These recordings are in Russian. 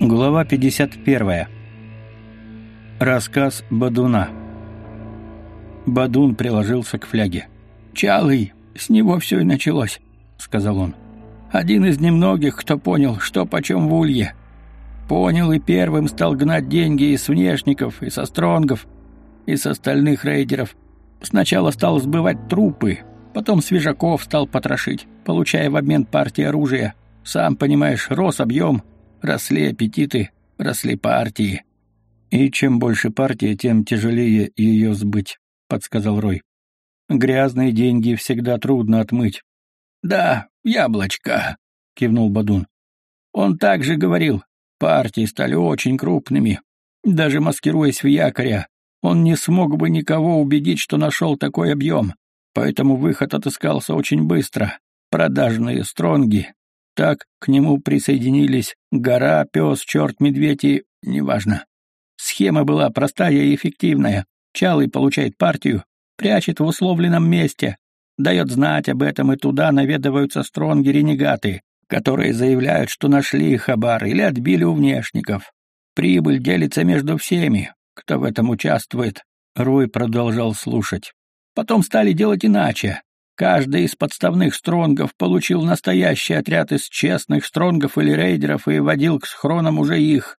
Глава 51. Рассказ Бадуна. Бадун приложился к фляге. «Чалый, с него все и началось», — сказал он. «Один из немногих, кто понял, что почем в улье. Понял и первым стал гнать деньги из внешников, и со стронгов, и с остальных рейдеров. Сначала стал сбывать трупы, потом свежаков стал потрошить, получая в обмен партии оружия. Сам понимаешь, рос объем, росли аппетиты, росли партии. И чем больше партия, тем тяжелее ее сбыть, подсказал Рой. Грязные деньги всегда трудно отмыть. Да, яблочко, кивнул Бадун. Он также говорил, партии стали очень крупными. Даже маскируясь в якоря, он не смог бы никого убедить, что нашел такой объем. Поэтому выход отыскался очень быстро. Продажные стронги, так к нему присоединились гора, пес, черт, медведь и... неважно. Схема была простая и эффективная. Чалый получает партию, прячет в условленном месте, дает знать об этом, и туда наведываются стронги-ренегаты, которые заявляют, что нашли хабар или отбили у внешников. Прибыль делится между всеми, кто в этом участвует. Рой продолжал слушать. Потом стали делать иначе. Каждый из подставных стронгов получил настоящий отряд из честных стронгов или рейдеров и водил к схронам уже их.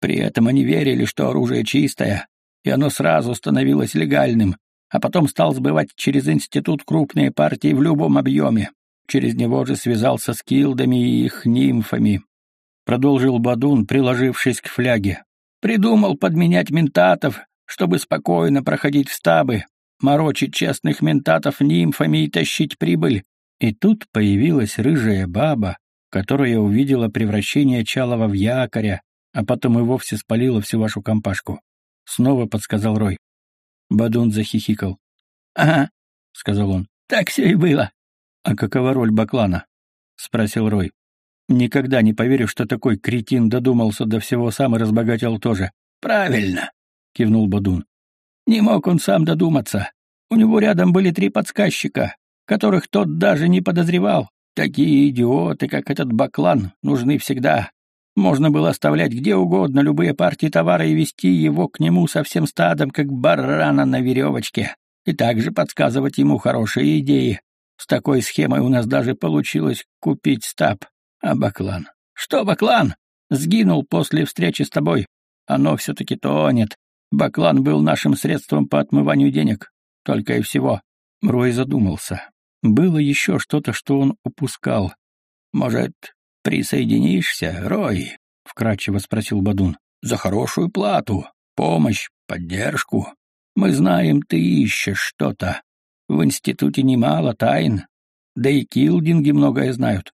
При этом они верили, что оружие чистое, и оно сразу становилось легальным, а потом стал сбывать через институт крупные партии в любом объеме. Через него же связался с килдами и их нимфами. Продолжил Бадун, приложившись к фляге. Придумал подменять ментатов, чтобы спокойно проходить в стабы, морочить честных ментатов нимфами и тащить прибыль. И тут появилась рыжая баба, которая увидела превращение Чалова в якоря, а потом и вовсе спалила всю вашу компашку. Снова подсказал Рой. Бадун захихикал. «Ага», — сказал он, — «так все и было». «А какова роль Баклана?» — спросил Рой. «Никогда не поверю, что такой кретин додумался до всего сам и разбогател тоже». «Правильно», — кивнул Бадун. Не мог он сам додуматься. У него рядом были три подсказчика, которых тот даже не подозревал. Такие идиоты, как этот баклан, нужны всегда. Можно было оставлять где угодно любые партии товара и вести его к нему со всем стадом, как барана на веревочке, и также подсказывать ему хорошие идеи. С такой схемой у нас даже получилось купить стаб. А баклан? Что баклан? Сгинул после встречи с тобой. Оно все-таки тонет. Баклан был нашим средством по отмыванию денег. Только и всего. Рой задумался. Было еще что-то, что он упускал. «Может, присоединишься, Рой?» — вкратчиво спросил Бадун. «За хорошую плату, помощь, поддержку. Мы знаем, ты ищешь что-то. В институте немало тайн, да и килдинги многое знают».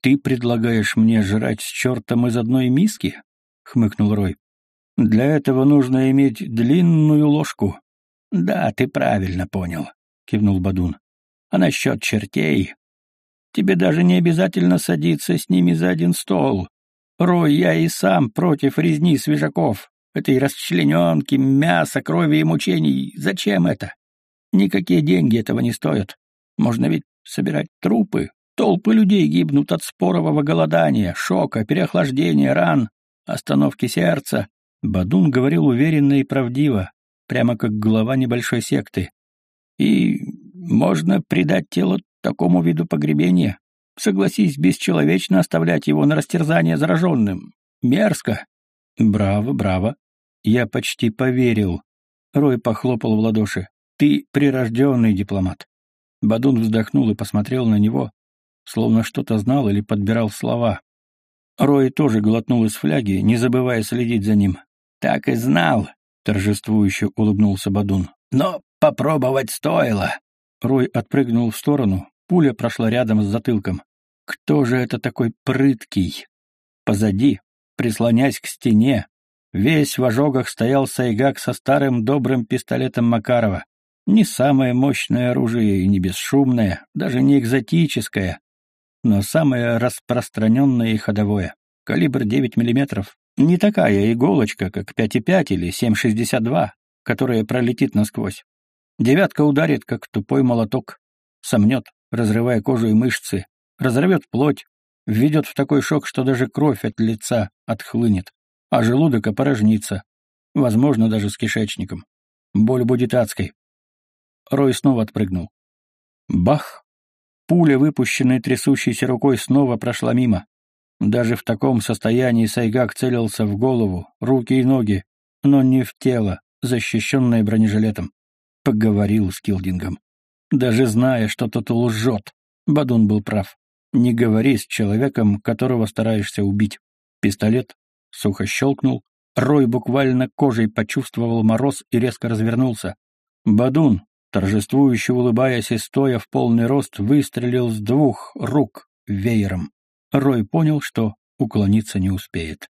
«Ты предлагаешь мне жрать с чертом из одной миски?» — хмыкнул Рой. Для этого нужно иметь длинную ложку. Да, ты правильно понял, кивнул Бадун. А насчет чертей? Тебе даже не обязательно садиться с ними за один стол. Рой, я и сам против резни свежаков, этой расчлененки, мяса, крови и мучений. Зачем это? Никакие деньги этого не стоят. Можно ведь собирать трупы. Толпы людей гибнут от спорового голодания, шока, переохлаждения, ран, остановки сердца. Бадун говорил уверенно и правдиво, прямо как глава небольшой секты. И можно предать тело такому виду погребения. Согласись, бесчеловечно оставлять его на растерзание зараженным. Мерзко. Браво, браво. Я почти поверил. Рой похлопал в ладоши. Ты прирожденный дипломат. Бадун вздохнул и посмотрел на него, словно что-то знал или подбирал слова. Рой тоже глотнул из фляги, не забывая следить за ним. «Так и знал», — торжествующе улыбнулся Бадун. «Но попробовать стоило». Рой отпрыгнул в сторону, пуля прошла рядом с затылком. «Кто же это такой прыткий?» Позади, прислонясь к стене, весь в ожогах стоял Сайгак со старым добрым пистолетом Макарова. Не самое мощное оружие и не бесшумное, даже не экзотическое, но самое распространенное и ходовое. Калибр 9 мм, не такая иголочка, как 5,5 или 7,62, которая пролетит насквозь. Девятка ударит, как тупой молоток, сомнет, разрывая кожу и мышцы, разорвет плоть, введет в такой шок, что даже кровь от лица отхлынет, а желудок опорожнится, возможно, даже с кишечником. Боль будет адской. Рой снова отпрыгнул. Бах! Пуля, выпущенная трясущейся рукой, снова прошла мимо. Даже в таком состоянии Сайгак целился в голову, руки и ноги, но не в тело, защищенное бронежилетом. Поговорил с Килдингом. Даже зная, что тот лжет, Бадун был прав. Не говори с человеком, которого стараешься убить. Пистолет сухо щелкнул. Рой буквально кожей почувствовал мороз и резко развернулся. Бадун, торжествующе улыбаясь и стоя в полный рост, выстрелил с двух рук веером. Рой понял, что уклониться не успеет.